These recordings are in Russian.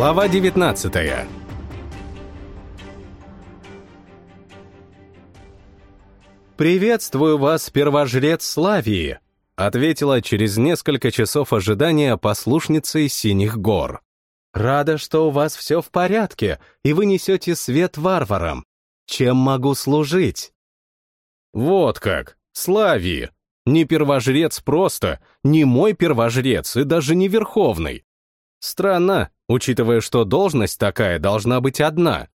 Глава 19 «Приветствую вас, первожрец Славии!» — ответила через несколько часов ожидания послушница из Синих гор. «Рада, что у вас все в порядке, и вы несете свет варварам. Чем могу служить?» «Вот как! Славии! Не первожрец просто, не мой первожрец и даже не верховный. Странно, учитывая, что должность такая должна быть одна.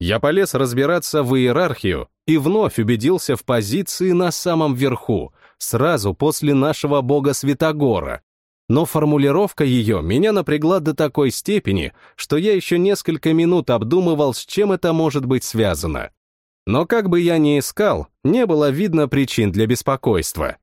Я полез разбираться в иерархию и вновь убедился в позиции на самом верху, сразу после нашего бога Святогора. Но формулировка ее меня напрягла до такой степени, что я еще несколько минут обдумывал, с чем это может быть связано. Но как бы я ни искал, не было видно причин для беспокойства.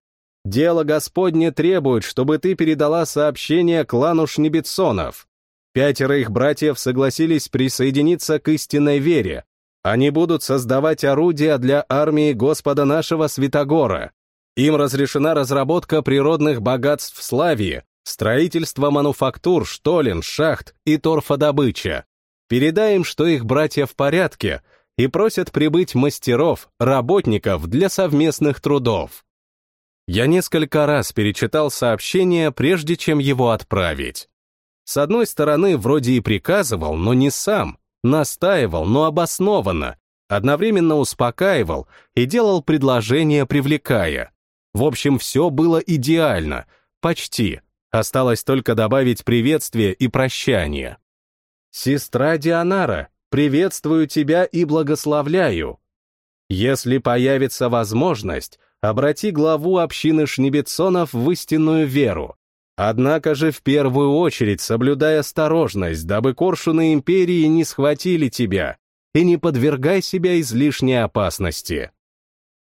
Дело Господне требует, чтобы ты передала сообщение клану Шнебетсонов. Пятеро их братьев согласились присоединиться к истинной вере. Они будут создавать орудия для армии Господа нашего Святогора. Им разрешена разработка природных богатств Славии, строительство мануфактур, штолен, шахт и торфодобыча. Передай им, что их братья в порядке, и просят прибыть мастеров, работников для совместных трудов. Я несколько раз перечитал сообщение, прежде чем его отправить. С одной стороны, вроде и приказывал, но не сам, настаивал, но обоснованно, одновременно успокаивал и делал предложение, привлекая. В общем, все было идеально, почти. Осталось только добавить приветствие и прощание. «Сестра Дианара, приветствую тебя и благословляю. Если появится возможность, обрати главу общины Шнебетсонов в истинную веру. Однако же в первую очередь соблюдай осторожность, дабы коршуны империи не схватили тебя, и не подвергай себя излишней опасности.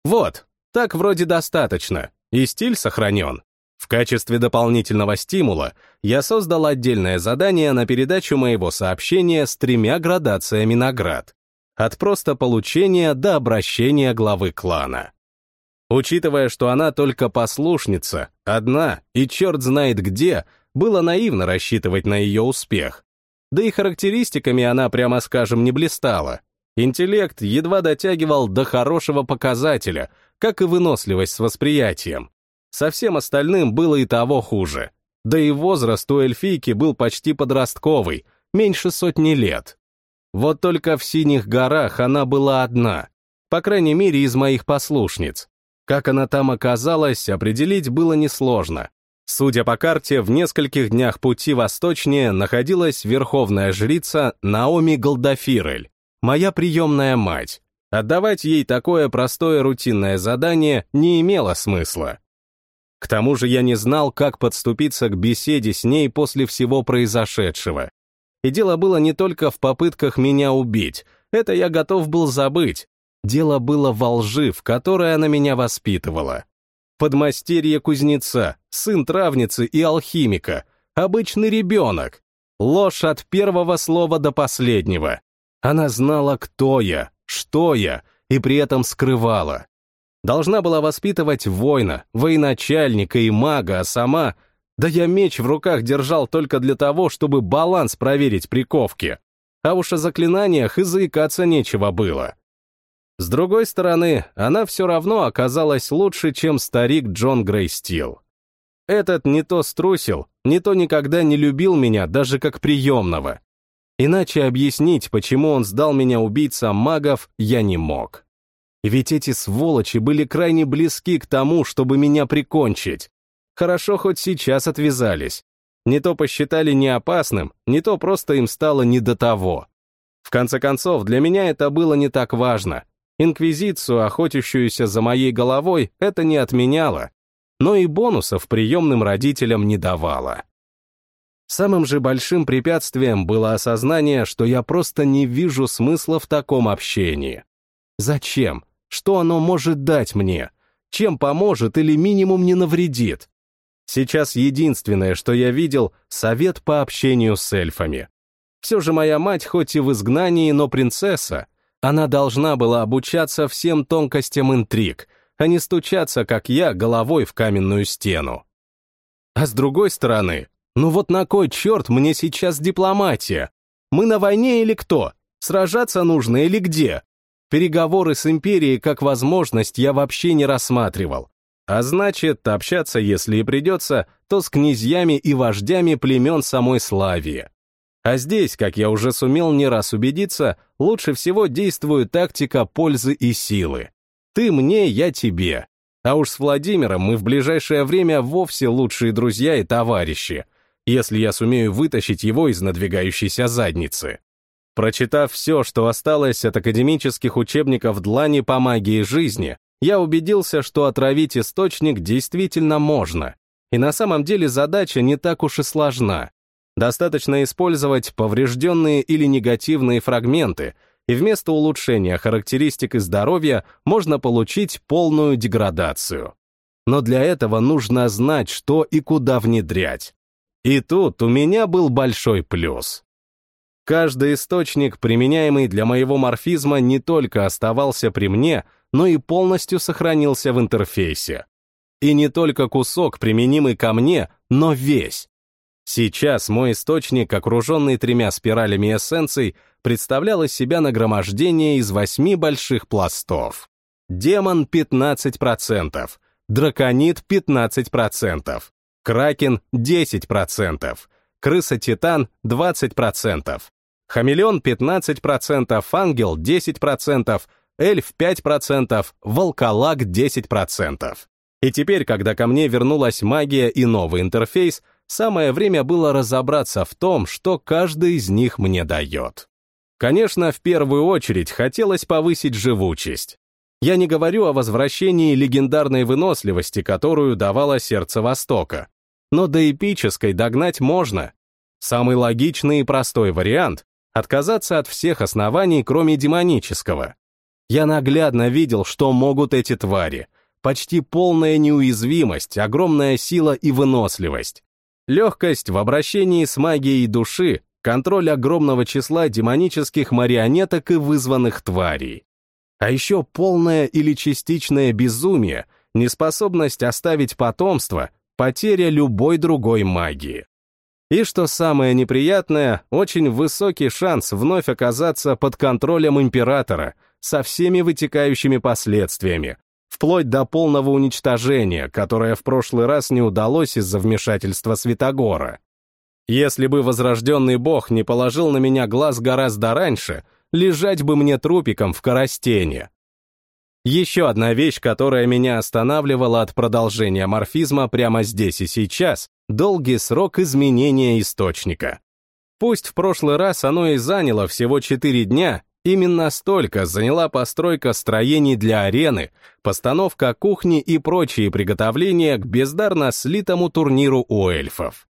Вот, так вроде достаточно, и стиль сохранен. В качестве дополнительного стимула я создал отдельное задание на передачу моего сообщения с тремя градациями наград. От просто получения до обращения главы клана. Учитывая, что она только послушница, одна и черт знает где, было наивно рассчитывать на ее успех. Да и характеристиками она, прямо скажем, не блистала. Интеллект едва дотягивал до хорошего показателя, как и выносливость с восприятием. Со всем остальным было и того хуже. Да и возраст у эльфийки был почти подростковый, меньше сотни лет. Вот только в Синих горах она была одна, по крайней мере, из моих послушниц. Как она там оказалась, определить было несложно. Судя по карте, в нескольких днях пути восточнее находилась верховная жрица Наоми Голдафирель, моя приемная мать. Отдавать ей такое простое рутинное задание не имело смысла. К тому же я не знал, как подступиться к беседе с ней после всего произошедшего. И дело было не только в попытках меня убить, это я готов был забыть, Дело было во лжи, в которой она меня воспитывала. Подмастерье кузнеца, сын травницы и алхимика, обычный ребенок. Ложь от первого слова до последнего. Она знала, кто я, что я, и при этом скрывала. Должна была воспитывать воина, военачальника и мага, а сама... Да я меч в руках держал только для того, чтобы баланс проверить при ковке. А уж о заклинаниях и заикаться нечего было. С другой стороны, она все равно оказалась лучше, чем старик Джон Грейстил. Этот не то струсил, не то никогда не любил меня даже как приемного. Иначе объяснить, почему он сдал меня убийцам магов, я не мог. Ведь эти сволочи были крайне близки к тому, чтобы меня прикончить. Хорошо, хоть сейчас отвязались. Не то посчитали неопасным, не то просто им стало не до того. В конце концов, для меня это было не так важно. Инквизицию, охотящуюся за моей головой, это не отменяло, но и бонусов приемным родителям не давало. Самым же большим препятствием было осознание, что я просто не вижу смысла в таком общении. Зачем? Что оно может дать мне? Чем поможет или минимум не навредит? Сейчас единственное, что я видел, совет по общению с эльфами. Все же моя мать хоть и в изгнании, но принцесса, она должна была обучаться всем тонкостям интриг, а не стучаться, как я, головой в каменную стену. А с другой стороны, ну вот на кой черт мне сейчас дипломатия? Мы на войне или кто? Сражаться нужно или где? Переговоры с империей как возможность я вообще не рассматривал. А значит, общаться, если и придется, то с князьями и вождями племен самой Славии. А здесь, как я уже сумел не раз убедиться, лучше всего действует тактика пользы и силы. Ты мне, я тебе. А уж с Владимиром мы в ближайшее время вовсе лучшие друзья и товарищи, если я сумею вытащить его из надвигающейся задницы. Прочитав все, что осталось от академических учебников Длани по магии жизни, я убедился, что отравить источник действительно можно. И на самом деле задача не так уж и сложна. Достаточно использовать поврежденные или негативные фрагменты, и вместо улучшения характеристик и здоровья можно получить полную деградацию. Но для этого нужно знать, что и куда внедрять. И тут у меня был большой плюс. Каждый источник, применяемый для моего морфизма, не только оставался при мне, но и полностью сохранился в интерфейсе. И не только кусок, применимый ко мне, но весь. Сейчас мой источник, окруженный тремя спиралями эссенций, представлял из себя нагромождение из восьми больших пластов. Демон 15%, драконит 15%, кракен 10%, крыса-титан 20%, хамелеон 15%, ангел 10%, эльф 5%, волколак 10%. И теперь, когда ко мне вернулась магия и новый интерфейс, самое время было разобраться в том, что каждый из них мне дает. Конечно, в первую очередь хотелось повысить живучесть. Я не говорю о возвращении легендарной выносливости, которую давало сердце Востока. Но до эпической догнать можно. Самый логичный и простой вариант — отказаться от всех оснований, кроме демонического. Я наглядно видел, что могут эти твари. Почти полная неуязвимость, огромная сила и выносливость. Легкость в обращении с магией души, контроль огромного числа демонических марионеток и вызванных тварей. А еще полное или частичное безумие, неспособность оставить потомство, потеря любой другой магии. И что самое неприятное, очень высокий шанс вновь оказаться под контролем императора со всеми вытекающими последствиями, вплоть до полного уничтожения, которое в прошлый раз не удалось из-за вмешательства Святогора. Если бы возрожденный бог не положил на меня глаз гораздо раньше, лежать бы мне трупиком в коростене. Еще одна вещь, которая меня останавливала от продолжения морфизма прямо здесь и сейчас — долгий срок изменения источника. Пусть в прошлый раз оно и заняло всего 4 дня, Именно столько заняла постройка строений для арены, постановка кухни и прочие приготовления к бездарно слитому турниру у эльфов.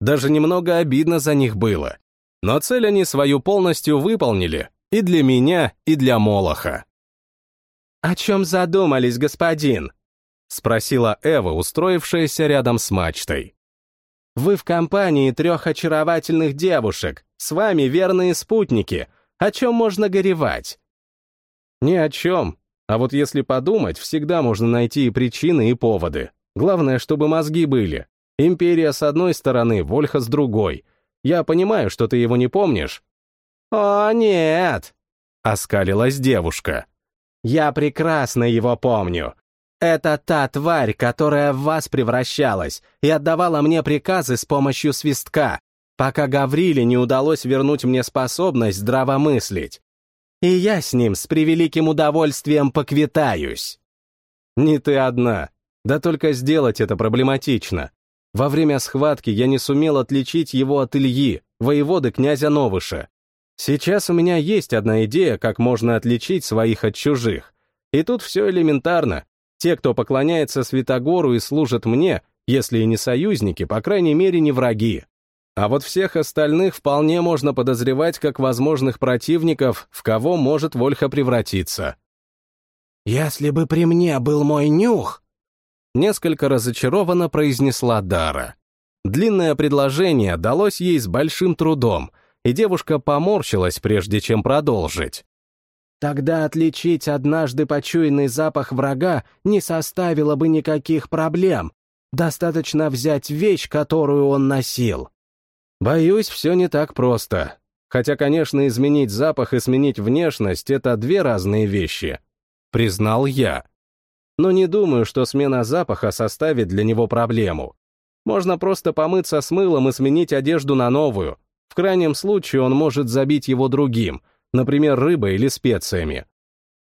Даже немного обидно за них было. Но цель они свою полностью выполнили, и для меня, и для Молоха. «О чем задумались, господин?» — спросила Эва, устроившаяся рядом с мачтой. «Вы в компании трех очаровательных девушек, с вами верные спутники — о чем можно горевать? Ни о чем. А вот если подумать, всегда можно найти и причины, и поводы. Главное, чтобы мозги были. Империя с одной стороны, Вольха с другой. Я понимаю, что ты его не помнишь. «О, нет!» — оскалилась девушка. «Я прекрасно его помню. Это та тварь, которая в вас превращалась и отдавала мне приказы с помощью свистка пока Гавриле не удалось вернуть мне способность здраво мыслить. И я с ним с превеликим удовольствием поквитаюсь. Не ты одна. Да только сделать это проблематично. Во время схватки я не сумел отличить его от Ильи, воеводы князя Новыша. Сейчас у меня есть одна идея, как можно отличить своих от чужих. И тут все элементарно. Те, кто поклоняется Святогору и служат мне, если и не союзники, по крайней мере, не враги. А вот всех остальных вполне можно подозревать как возможных противников, в кого может Вольха превратиться. «Если бы при мне был мой нюх!» Несколько разочарованно произнесла Дара. Длинное предложение далось ей с большим трудом, и девушка поморщилась, прежде чем продолжить. Тогда отличить однажды почуянный запах врага не составило бы никаких проблем. Достаточно взять вещь, которую он носил. Боюсь, все не так просто. Хотя, конечно, изменить запах и сменить внешность — это две разные вещи. Признал я. Но не думаю, что смена запаха составит для него проблему. Можно просто помыться с мылом и сменить одежду на новую. В крайнем случае он может забить его другим, например, рыбой или специями.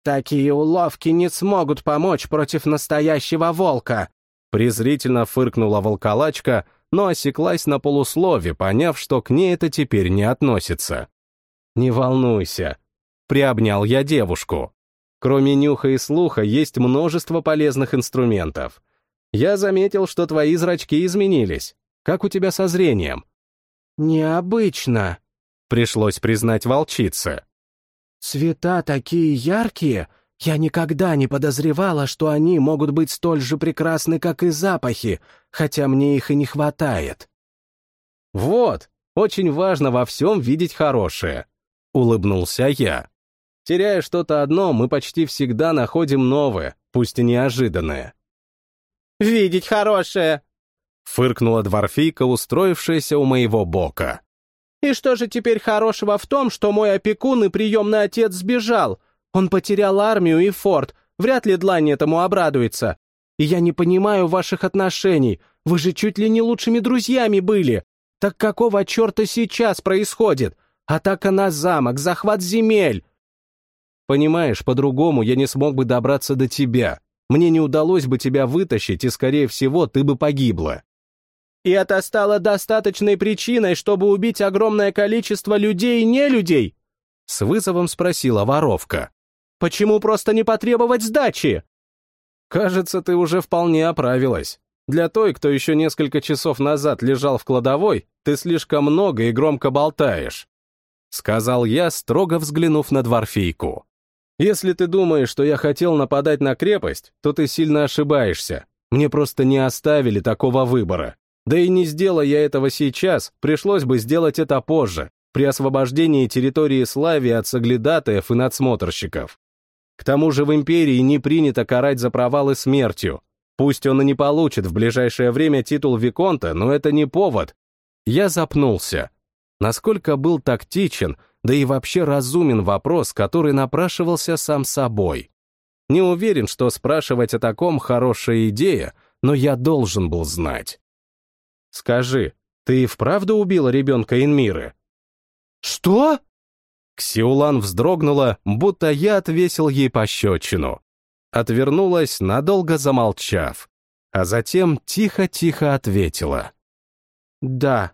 «Такие уловки не смогут помочь против настоящего волка», презрительно фыркнула волколачка, но осеклась на полуслове, поняв, что к ней это теперь не относится. «Не волнуйся», — приобнял я девушку. Кроме нюха и слуха есть множество полезных инструментов. Я заметил, что твои зрачки изменились. Как у тебя со зрением? Необычно, пришлось признать волчице. Цвета такие яркие, я никогда не подозревала, что они могут быть столь же прекрасны, как и запахи, хотя мне их и не хватает. Вот, очень важно во всем видеть хорошее, улыбнулся я. Теряя что-то одно, мы почти всегда находим новое, пусть и неожиданное. «Видеть хорошее!» — фыркнула дворфийка, устроившаяся у моего бока. «И что же теперь хорошего в том, что мой опекун и приемный отец сбежал? Он потерял армию и форт, вряд ли Длань этому обрадуется. И я не понимаю ваших отношений, вы же чуть ли не лучшими друзьями были. Так какого черта сейчас происходит? Атака на замок, захват земель!» Понимаешь, по-другому я не смог бы добраться до тебя. Мне не удалось бы тебя вытащить, и, скорее всего, ты бы погибла. И это стало достаточной причиной, чтобы убить огромное количество людей и нелюдей? С вызовом спросила воровка. Почему просто не потребовать сдачи? Кажется, ты уже вполне оправилась. Для той, кто еще несколько часов назад лежал в кладовой, ты слишком много и громко болтаешь. Сказал я, строго взглянув на дворфейку. Если ты думаешь, что я хотел нападать на крепость, то ты сильно ошибаешься. Мне просто не оставили такого выбора. Да и не сделая я этого сейчас, пришлось бы сделать это позже, при освобождении территории Славии от соглядатаев и надсмотрщиков. К тому же в империи не принято карать за провалы смертью. Пусть он и не получит в ближайшее время титул Виконта, но это не повод. Я запнулся. Насколько был тактичен, да и вообще разумен вопрос, который напрашивался сам собой. Не уверен, что спрашивать о таком хорошая идея, но я должен был знать. «Скажи, ты и вправду убила ребенка Инмиры?» «Что?» Ксиулан вздрогнула, будто я отвесил ей пощечину. Отвернулась, надолго замолчав, а затем тихо-тихо ответила. «Да,